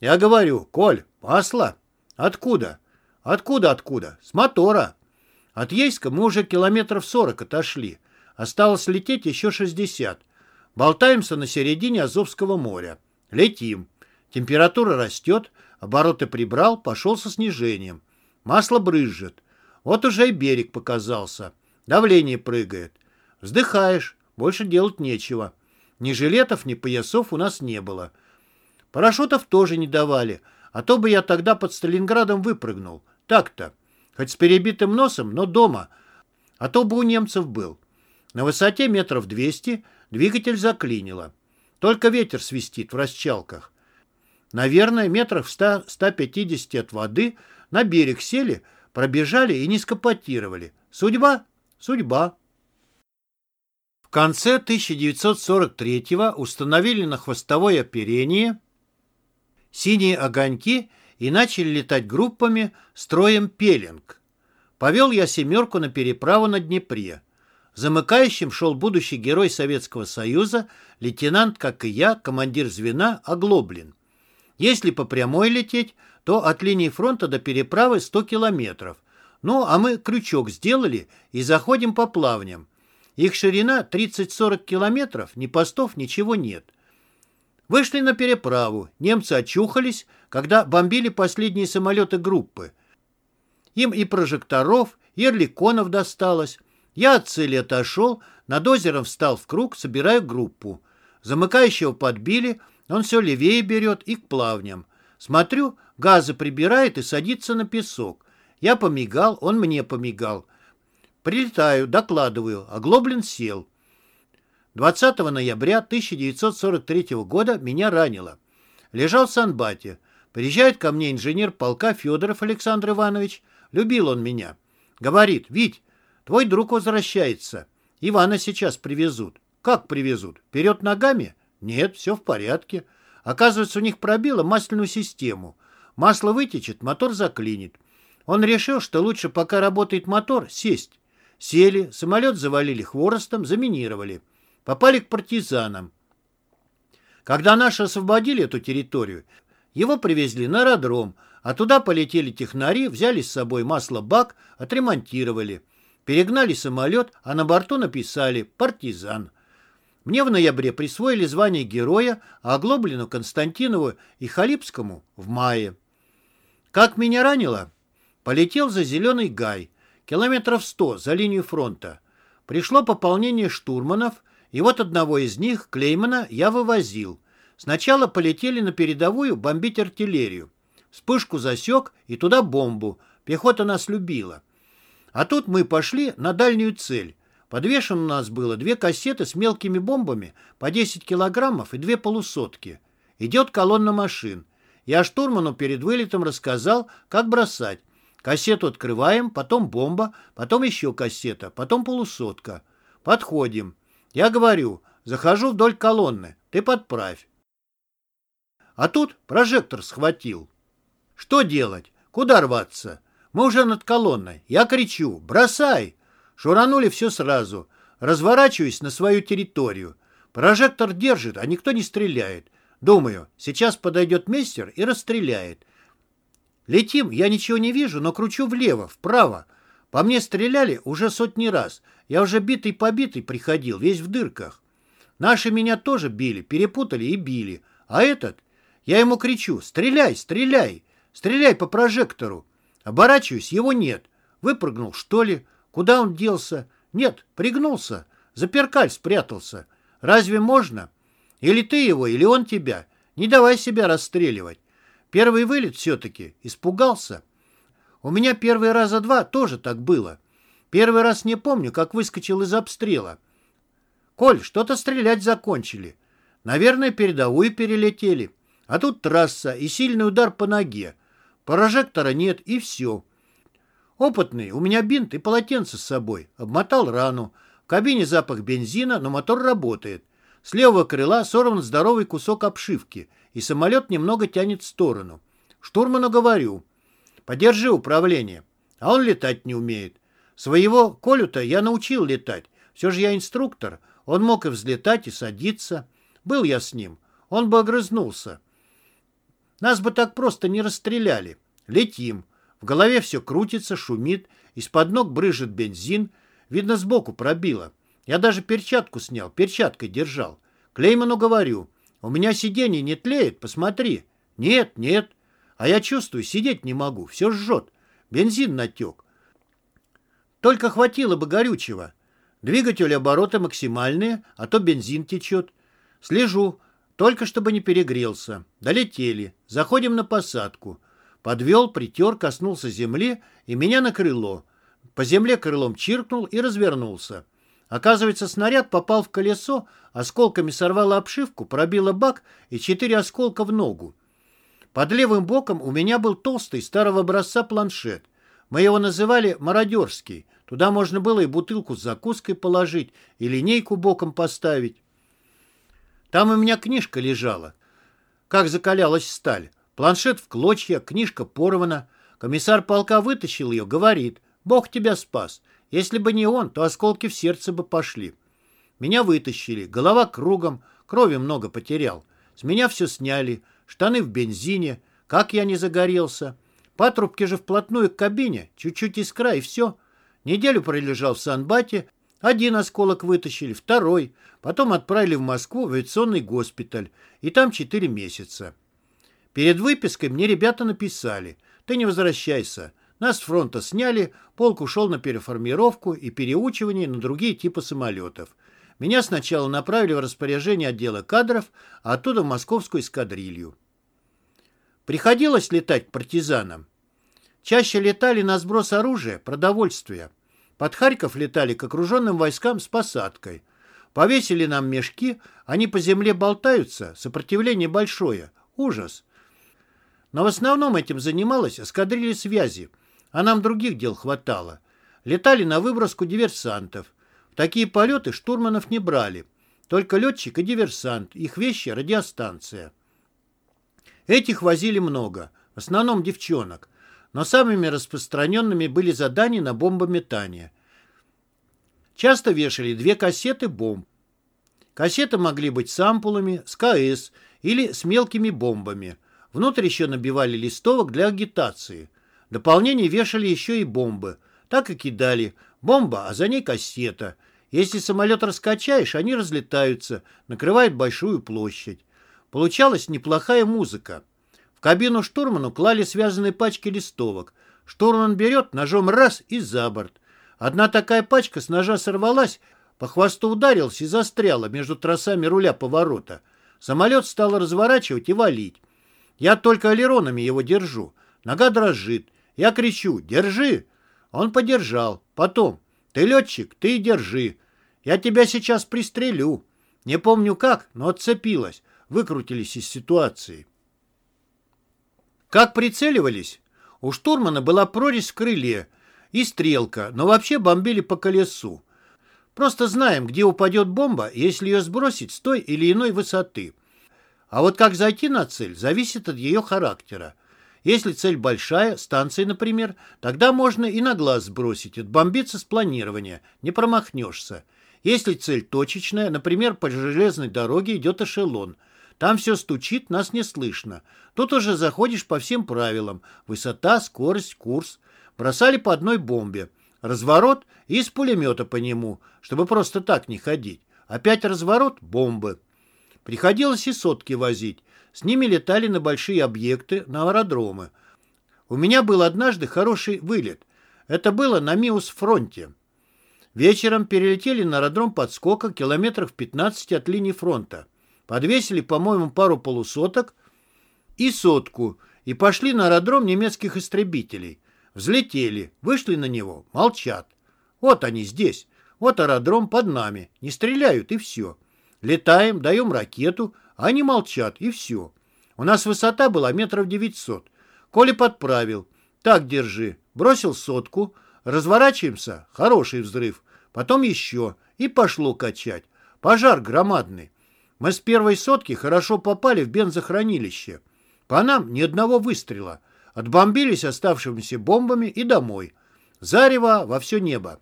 Я говорю, Коль, масло? Откуда? Откуда, откуда? С мотора. От Ейска мы уже километров сорок отошли. Осталось лететь еще шестьдесят. Болтаемся на середине Азовского моря. Летим. Температура растет, обороты прибрал, пошел со снижением. Масло брызжет. Вот уже и берег показался. Давление прыгает. Вздыхаешь, больше делать нечего. Ни жилетов, ни поясов у нас не было. Парашютов тоже не давали, а то бы я тогда под Сталинградом выпрыгнул. Так-то. Хоть с перебитым носом, но дома. А то бы у немцев был. На высоте метров двести Двигатель заклинило. Только ветер свистит в расчалках. Наверное, метрах в 100-150 от воды на берег сели, пробежали и не скопотировали. Судьба? Судьба. В конце 1943-го установили на хвостовое оперение синие огоньки и начали летать группами строем пеленг. Повел я «семерку» на переправу на Днепре. Замыкающим шел будущий герой Советского Союза, лейтенант, как и я, командир звена Оглоблин. Если по прямой лететь, то от линии фронта до переправы 100 километров. Ну, а мы крючок сделали и заходим по плавням. Их ширина 30-40 километров, ни постов, ничего нет. Вышли на переправу, немцы очухались, когда бомбили последние самолеты группы. Им и прожекторов, и эрликонов досталось, я от цели отошел, над озером встал в круг, собираю группу. Замыкающего подбили, он все левее берет и к плавням. Смотрю, газы прибирает и садится на песок. Я помигал, он мне помигал. Прилетаю, докладываю, Глоблин сел. 20 ноября 1943 года меня ранило. Лежал в Санбате. Приезжает ко мне инженер полка Федоров Александр Иванович. Любил он меня. Говорит, Вить, Твой друг возвращается. Ивана сейчас привезут. Как привезут? Вперед ногами? Нет, все в порядке. Оказывается, у них пробило масляную систему. Масло вытечет, мотор заклинит. Он решил, что лучше, пока работает мотор, сесть. Сели, самолет завалили хворостом, заминировали. Попали к партизанам. Когда наши освободили эту территорию, его привезли на аэродром, а туда полетели технари, взяли с собой масло-бак, отремонтировали. Перегнали самолет, а на борту написали «Партизан». Мне в ноябре присвоили звание героя, а Оглоблину, Константинову и Халипскому в мае. Как меня ранило? Полетел за зеленый гай, километров сто за линию фронта. Пришло пополнение штурманов, и вот одного из них, Клеймана, я вывозил. Сначала полетели на передовую бомбить артиллерию. Вспышку засек, и туда бомбу. Пехота нас любила. А тут мы пошли на дальнюю цель. Подвешено у нас было две кассеты с мелкими бомбами по 10 килограммов и две полусотки. Идет колонна машин. Я штурману перед вылетом рассказал, как бросать. Кассету открываем, потом бомба, потом еще кассета, потом полусотка. Подходим. Я говорю, захожу вдоль колонны, ты подправь. А тут прожектор схватил. Что делать? Куда рваться? Мы уже над колонной. Я кричу «Бросай!» Шуранули все сразу. Разворачиваюсь на свою территорию. Прожектор держит, а никто не стреляет. Думаю, сейчас подойдет мастер и расстреляет. Летим, я ничего не вижу, но кручу влево, вправо. По мне стреляли уже сотни раз. Я уже битый-побитый приходил, весь в дырках. Наши меня тоже били, перепутали и били. А этот? Я ему кричу, стреляй, стреляй, стреляй по прожектору. Оборачиваюсь, его нет. Выпрыгнул, что ли? Куда он делся? Нет, пригнулся. За перкаль спрятался. Разве можно? Или ты его, или он тебя. Не давай себя расстреливать. Первый вылет все-таки. Испугался. У меня первые раза два тоже так было. Первый раз не помню, как выскочил из обстрела. Коль, что-то стрелять закончили. Наверное, передовую перелетели. А тут трасса и сильный удар по ноге. Прожектора нет, и все. Опытный, у меня бинт и полотенце с собой. Обмотал рану. В кабине запах бензина, но мотор работает. С левого крыла сорван здоровый кусок обшивки, и самолет немного тянет в сторону. Штурману говорю, подержи управление. А он летать не умеет. Своего Колю-то я научил летать. Все же я инструктор. Он мог и взлетать, и садиться. Был я с ним. Он бы огрызнулся. Нас бы так просто не расстреляли. Летим. В голове все крутится, шумит. Из-под ног брыжет бензин. Видно, сбоку пробило. Я даже перчатку снял, перчаткой держал. Клейману говорю, у меня сиденье не тлеет, посмотри. Нет, нет. А я чувствую, сидеть не могу, все жжет. Бензин натек. Только хватило бы горючего. Двигатель обороты максимальные, а то бензин течет. Слежу, только чтобы не перегрелся. Долетели. Заходим на посадку. Подвел, притер, коснулся земли, и меня накрыло. По земле крылом чиркнул и развернулся. Оказывается, снаряд попал в колесо, осколками сорвало обшивку, пробило бак и четыре осколка в ногу. Под левым боком у меня был толстый старого образца планшет. Мы его называли «мародерский», Туда можно было и бутылку с закуской положить, и линейку боком поставить. Там у меня книжка лежала. Как закалялась сталь. Планшет в клочья, книжка порвана. Комиссар полка вытащил ее, говорит, «Бог тебя спас. Если бы не он, то осколки в сердце бы пошли». Меня вытащили, голова кругом, крови много потерял. С меня все сняли, штаны в бензине. Как я не загорелся. Патрубки же вплотную к кабине, чуть-чуть искра и все — Неделю пролежал в Санбате, один осколок вытащили, второй. Потом отправили в Москву в авиационный госпиталь. И там четыре месяца. Перед выпиской мне ребята написали. Ты не возвращайся. Нас с фронта сняли, полк ушел на переформировку и переучивание на другие типы самолетов. Меня сначала направили в распоряжение отдела кадров, а оттуда в московскую эскадрилью. Приходилось летать к партизанам. Чаще летали на сброс оружия, продовольствия. Под Харьков летали к окруженным войскам с посадкой. Повесили нам мешки, они по земле болтаются, сопротивление большое. Ужас. Но в основном этим занималась эскадрилья связи, а нам других дел хватало. Летали на выброску диверсантов. В такие полеты штурманов не брали. Только летчик и диверсант, их вещи — радиостанция. Этих возили много, в основном девчонок но самыми распространенными были задания на бомбометание. Часто вешали две кассеты бомб. Кассеты могли быть с ампулами, с КС или с мелкими бомбами. Внутрь еще набивали листовок для агитации. Дополнение вешали еще и бомбы. Так и кидали. Бомба, а за ней кассета. Если самолет раскачаешь, они разлетаются, накрывают большую площадь. Получалась неплохая музыка. В кабину штурману клали связанные пачки листовок. Штурман берет, ножом раз и за борт. Одна такая пачка с ножа сорвалась, по хвосту ударился и застряла между тросами руля поворота. Самолет стал разворачивать и валить. Я только алеронами его держу. Нога дрожит. Я кричу «Держи!» Он подержал. Потом «Ты летчик, ты и держи. Я тебя сейчас пристрелю». Не помню как, но отцепилась. Выкрутились из ситуации. Как прицеливались? У штурмана была прорезь в крыле и стрелка, но вообще бомбили по колесу. Просто знаем, где упадет бомба, если ее сбросить с той или иной высоты. А вот как зайти на цель, зависит от ее характера. Если цель большая, станция, например, тогда можно и на глаз сбросить, отбомбиться с планирования, не промахнешься. Если цель точечная, например, по железной дороге идет эшелон, Там все стучит, нас не слышно. Тут уже заходишь по всем правилам. Высота, скорость, курс. Бросали по одной бомбе. Разворот и из пулемета по нему, чтобы просто так не ходить. Опять разворот — бомбы. Приходилось и сотки возить. С ними летали на большие объекты, на аэродромы. У меня был однажды хороший вылет. Это было на Миус-фронте. Вечером перелетели на аэродром подскока километров 15 от линии фронта. Подвесили, по-моему, пару полусоток и сотку, и пошли на аэродром немецких истребителей. Взлетели, вышли на него, молчат. Вот они здесь, вот аэродром под нами, не стреляют и все. Летаем, даем ракету, а они молчат и все. У нас высота была метров девятьсот. Коля подправил. Так держи. Бросил сотку. Разворачиваемся. Хороший взрыв. Потом еще. И пошло качать. Пожар громадный. Мы с первой сотки хорошо попали в бензохранилище. По нам ни одного выстрела. Отбомбились оставшимися бомбами и домой. Зарево во все небо.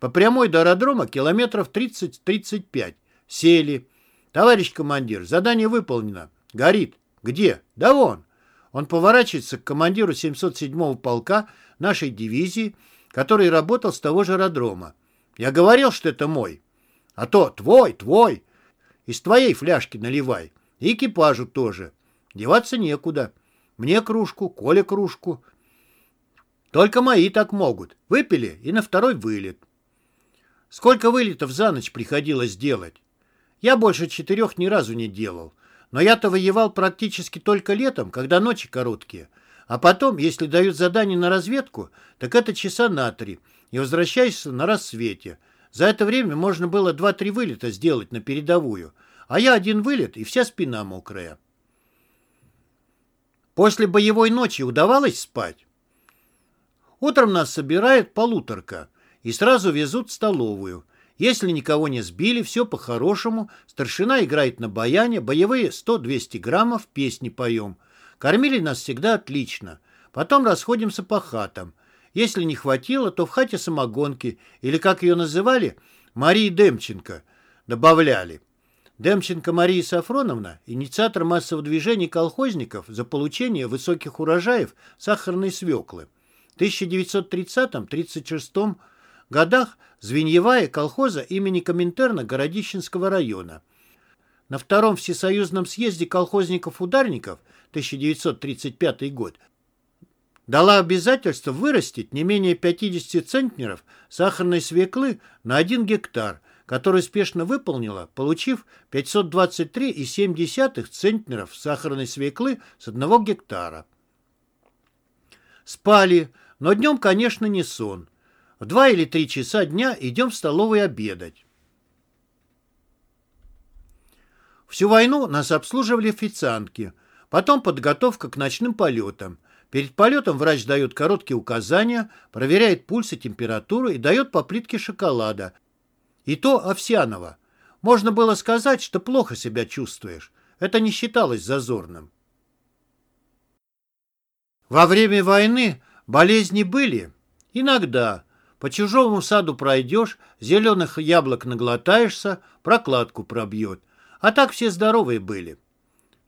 По прямой до аэродрома километров 30-35. Сели. Товарищ командир, задание выполнено. Горит. Где? Да вон. Он поворачивается к командиру 707-го полка нашей дивизии, который работал с того же аэродрома. Я говорил, что это мой. А то твой, твой. Из твоей фляжки наливай. И экипажу тоже. Деваться некуда. Мне кружку, Коле кружку. Только мои так могут. Выпили и на второй вылет. Сколько вылетов за ночь приходилось делать? Я больше четырех ни разу не делал. Но я-то воевал практически только летом, когда ночи короткие. А потом, если дают задание на разведку, так это часа на три, и возвращаешься на рассвете. За это время можно было два-три вылета сделать на передовую, а я один вылет, и вся спина мокрая. После боевой ночи удавалось спать? Утром нас собирает полуторка и сразу везут в столовую. Если никого не сбили, все по-хорошему. Старшина играет на баяне, боевые 100-200 граммов, песни поем. Кормили нас всегда отлично. Потом расходимся по хатам. Если не хватило, то в хате самогонки, или, как ее называли, Марии Демченко, добавляли. Демченко Мария Сафроновна – инициатор массового движения колхозников за получение высоких урожаев сахарной свеклы. В 1930-36 годах звеньевая колхоза имени Коминтерна Городищенского района. На Втором Всесоюзном съезде колхозников-ударников 1935 год дала обязательство вырастить не менее 50 центнеров сахарной свеклы на 1 гектар, который успешно выполнила, получив 523,7 центнеров сахарной свеклы с 1 гектара. Спали, но днем, конечно, не сон. В два или три часа дня идем в столовую обедать. Всю войну нас обслуживали официантки. Потом подготовка к ночным полетам. Перед полетом врач дает короткие указания, проверяет пульс и температуру и дает по плитке шоколада. И то овсяного. Можно было сказать, что плохо себя чувствуешь. Это не считалось зазорным. Во время войны болезни были? Иногда. По чужому саду пройдешь, зеленых яблок наглотаешься, прокладку пробьет. А так все здоровые были.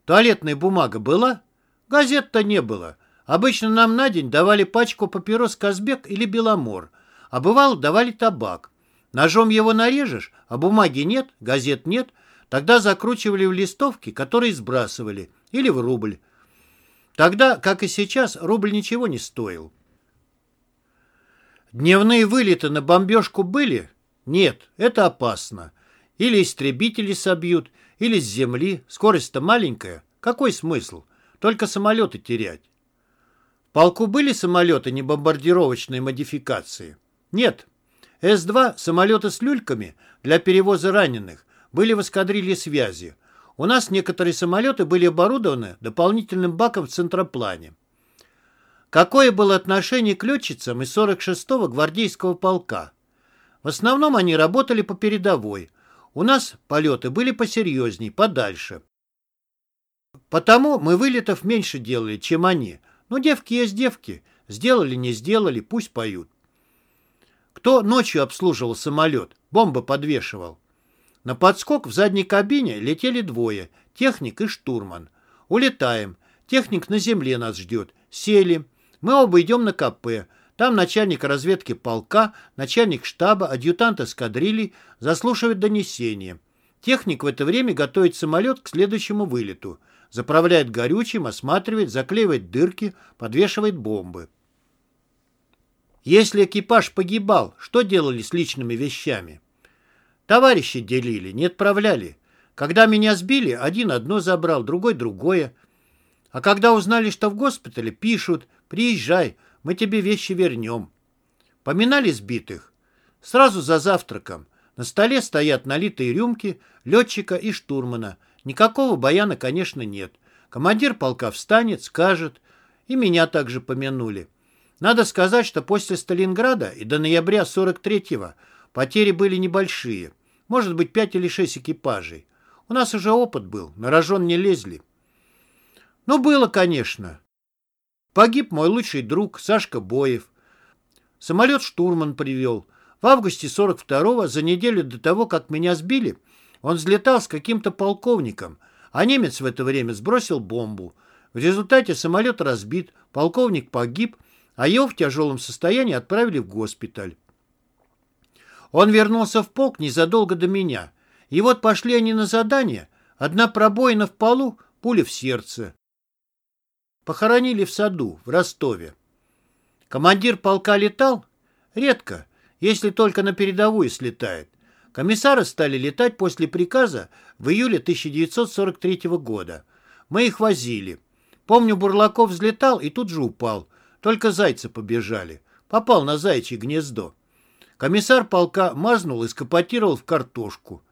Туалетная бумага была? Газет-то не было. Обычно нам на день давали пачку папирос «Казбек» или «Беломор», а бывало давали табак. Ножом его нарежешь, а бумаги нет, газет нет, тогда закручивали в листовки, которые сбрасывали, или в рубль. Тогда, как и сейчас, рубль ничего не стоил. Дневные вылеты на бомбежку были? Нет, это опасно. Или истребители собьют, или с земли. Скорость-то маленькая. Какой смысл? Только самолеты терять. Полку были самолеты небомбардировочной модификации? Нет. С-2 самолеты с люльками для перевоза раненых были в эскадрилье связи. У нас некоторые самолеты были оборудованы дополнительным баком в центроплане. Какое было отношение к летчицам из 46-го гвардейского полка? В основном они работали по передовой. У нас полеты были посерьезней, подальше. Потому мы вылетов меньше делали, чем они. Но девки есть девки. Сделали, не сделали, пусть поют. Кто ночью обслуживал самолет, бомбы подвешивал? На подскок в задней кабине летели двое, техник и штурман. Улетаем. Техник на земле нас ждет. Сели. Мы оба идем на КП. Там начальник разведки полка, начальник штаба, адъютант эскадрильи заслушивает донесение. Техник в это время готовит самолет к следующему вылету. Заправляет горючим, осматривает, заклеивает дырки, подвешивает бомбы. Если экипаж погибал, что делали с личными вещами? Товарищи делили, не отправляли. Когда меня сбили, один одно забрал, другой другое. А когда узнали, что в госпитале, пишут, приезжай, мы тебе вещи вернем. Поминали сбитых? Сразу за завтраком. На столе стоят налитые рюмки летчика и штурмана. Никакого баяна, конечно, нет. Командир полка встанет, скажет. И меня также помянули. Надо сказать, что после Сталинграда и до ноября 43-го Потери были небольшие. Может быть, пять или шесть экипажей. У нас уже опыт был, на рожон не лезли. Ну, было, конечно. Погиб мой лучший друг Сашка Боев. Самолет штурман привел. В августе 42-го, за неделю до того, как меня сбили, он взлетал с каким-то полковником, а немец в это время сбросил бомбу. В результате самолет разбит, полковник погиб, а его в тяжелом состоянии отправили в госпиталь. Он вернулся в полк незадолго до меня. И вот пошли они на задание. Одна пробоина в полу, пуля в сердце. Похоронили в саду, в Ростове. Командир полка летал? Редко, если только на передовую слетает. Комиссары стали летать после приказа в июле 1943 года. Мы их возили. Помню, Бурлаков взлетал и тут же упал. Только зайцы побежали. Попал на зайчье гнездо. Комиссар полка мазнул и скопотировал в картошку.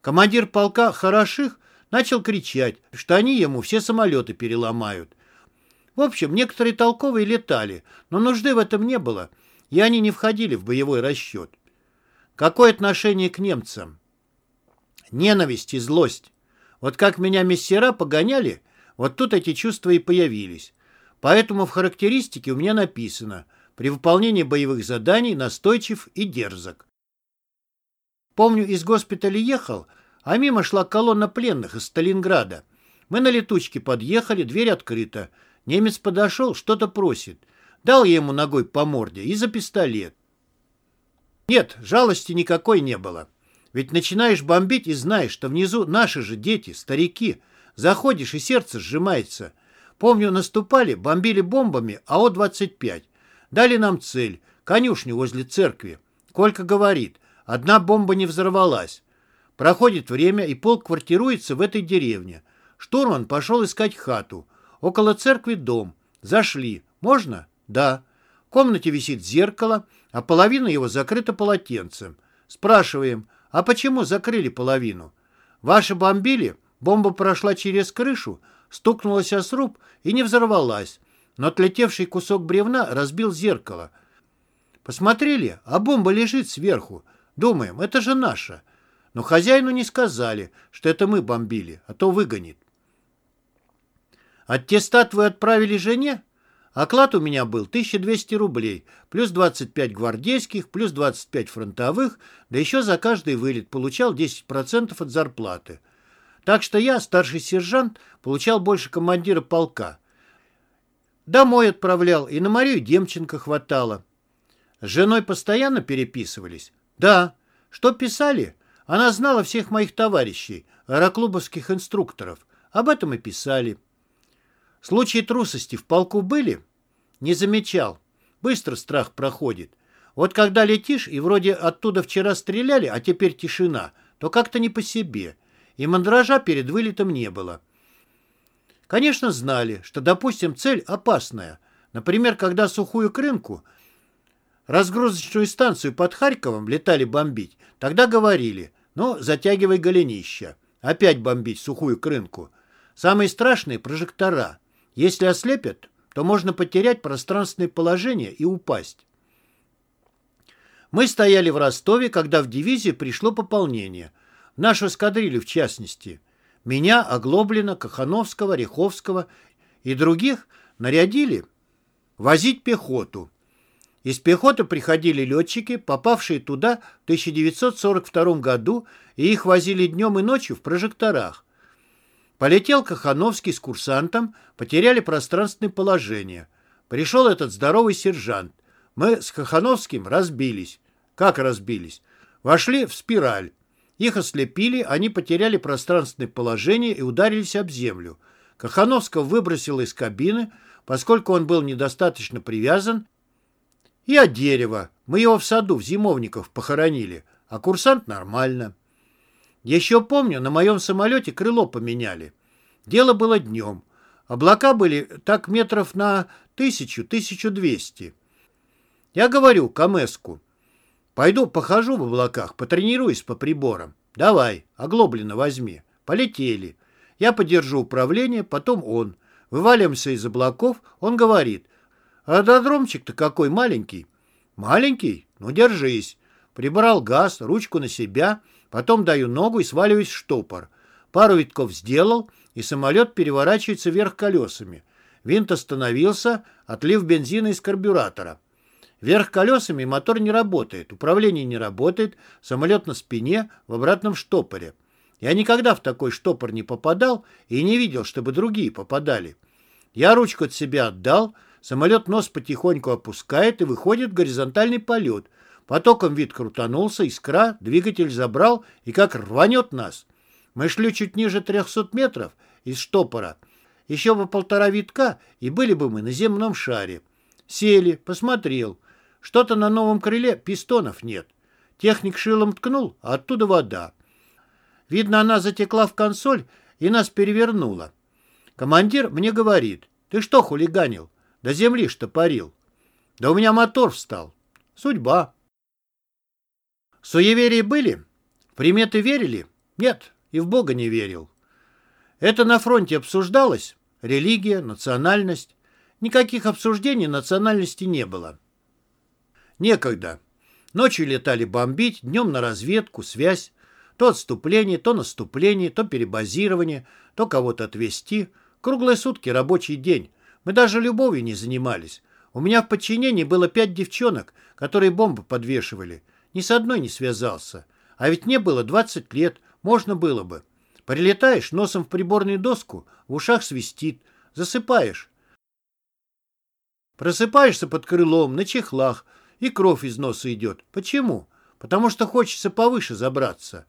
Командир полка Хороших начал кричать, что они ему все самолеты переломают. В общем, некоторые толковые летали, но нужды в этом не было, и они не входили в боевой расчет. Какое отношение к немцам? Ненависть и злость. Вот как меня мессера погоняли, вот тут эти чувства и появились. Поэтому в характеристике у меня написано – при выполнении боевых заданий настойчив и дерзок. Помню, из госпиталя ехал, а мимо шла колонна пленных из Сталинграда. Мы на летучке подъехали, дверь открыта. Немец подошел, что-то просит. Дал я ему ногой по морде и за пистолет. Нет, жалости никакой не было. Ведь начинаешь бомбить и знаешь, что внизу наши же дети, старики. Заходишь, и сердце сжимается. Помню, наступали, бомбили бомбами АО-25. Дали нам цель – конюшню возле церкви. Колька говорит, одна бомба не взорвалась. Проходит время, и полк квартируется в этой деревне. Штурман пошел искать хату. Около церкви дом. Зашли. Можно? Да. В комнате висит зеркало, а половина его закрыта полотенцем. Спрашиваем, а почему закрыли половину? Ваши бомбили? Бомба прошла через крышу, стукнулась о сруб и не взорвалась но отлетевший кусок бревна разбил зеркало. Посмотрели, а бомба лежит сверху. Думаем, это же наша. Но хозяину не сказали, что это мы бомбили, а то выгонит. Аттестат вы отправили жене? Оклад у меня был 1200 рублей, плюс 25 гвардейских, плюс 25 фронтовых, да еще за каждый вылет получал 10% от зарплаты. Так что я, старший сержант, получал больше командира полка. Домой отправлял, и на Марию Демченко хватало. С женой постоянно переписывались? Да. Что писали? Она знала всех моих товарищей, аэроклубовских инструкторов. Об этом и писали. Случаи трусости в полку были? Не замечал. Быстро страх проходит. Вот когда летишь, и вроде оттуда вчера стреляли, а теперь тишина, то как-то не по себе. И мандража перед вылетом не было. Конечно, знали, что, допустим, цель опасная. Например, когда сухую крынку, разгрузочную станцию под Харьковом летали бомбить, тогда говорили, ну, затягивай голенища. Опять бомбить сухую крынку. Самые страшные – прожектора. Если ослепят, то можно потерять пространственное положение и упасть. Мы стояли в Ростове, когда в дивизию пришло пополнение. В нашу эскадрилью, в частности – меня, Оглоблина, Кахановского, Риховского и других нарядили возить пехоту. Из пехоты приходили летчики, попавшие туда в 1942 году, и их возили днем и ночью в прожекторах. Полетел Кахановский с курсантом, потеряли пространственное положение. Пришел этот здоровый сержант. Мы с Кахановским разбились. Как разбились? Вошли в спираль. Их ослепили, они потеряли пространственное положение и ударились об землю. Кахановского выбросило из кабины, поскольку он был недостаточно привязан, и от дерева. Мы его в саду, в зимовников, похоронили, а курсант нормально. Еще помню, на моем самолете крыло поменяли. Дело было днем. Облака были так метров на тысячу-тысячу двести. Я говорю Камеску, пойду похожу в облаках, потренируюсь по приборам. Давай, оглобленно возьми. Полетели. Я подержу управление, потом он. Вываливаемся из облаков, он говорит, аэродромчик-то какой маленький. Маленький? Ну, держись. Прибрал газ, ручку на себя, потом даю ногу и сваливаюсь в штопор. Пару витков сделал, и самолет переворачивается вверх колесами. Винт остановился, отлив бензина из карбюратора. Вверх колесами мотор не работает, управление не работает, самолет на спине в обратном штопоре. Я никогда в такой штопор не попадал и не видел, чтобы другие попадали. Я ручку от себя отдал, самолет нос потихоньку опускает и выходит в горизонтальный полет. Потоком вид крутанулся, искра, двигатель забрал и как рванет нас. Мы шли чуть ниже 300 метров из штопора. Еще бы полтора витка, и были бы мы на земном шаре. Сели, посмотрел. Что-то на новом крыле пистонов нет. Техник шилом ткнул, а оттуда вода. Видно, она затекла в консоль и нас перевернула. Командир мне говорит, ты что хулиганил? До земли что парил? Да у меня мотор встал. Судьба. Суеверия были? приметы верили? Нет, и в Бога не верил. Это на фронте обсуждалось? Религия, национальность? Никаких обсуждений национальности не было. Некогда. Ночью летали бомбить, днем на разведку, связь. То отступление, то наступление, то перебазирование, то кого-то отвезти. Круглые сутки рабочий день. Мы даже любовью не занимались. У меня в подчинении было пять девчонок, которые бомбы подвешивали. Ни с одной не связался. А ведь мне было 20 лет, можно было бы. Прилетаешь носом в приборную доску, в ушах свистит, засыпаешь. Просыпаешься под крылом, на чехлах, и кровь из носа идет. Почему? Потому что хочется повыше забраться.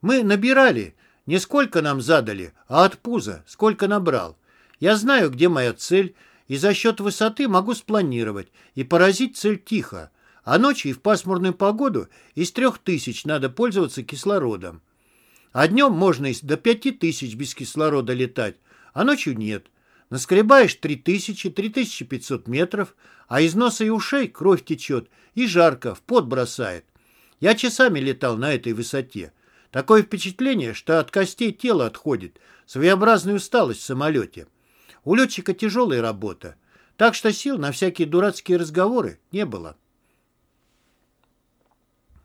Мы набирали, не сколько нам задали, а от пуза, сколько набрал. Я знаю, где моя цель, и за счет высоты могу спланировать и поразить цель тихо. А ночью и в пасмурную погоду из трех тысяч надо пользоваться кислородом. А днем можно и до пяти тысяч без кислорода летать, а ночью нет. Наскребаешь три тысячи, три тысячи пятьсот метров, а из носа и ушей кровь течет, и жарко, в пот бросает. Я часами летал на этой высоте. Такое впечатление, что от костей тело отходит, своеобразная усталость в самолете. У летчика тяжелая работа, так что сил на всякие дурацкие разговоры не было.